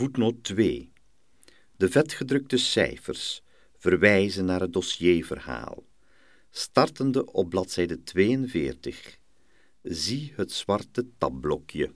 Voetnoot 2. De vetgedrukte cijfers verwijzen naar het dossierverhaal, startende op bladzijde 42. Zie het zwarte tabblokje.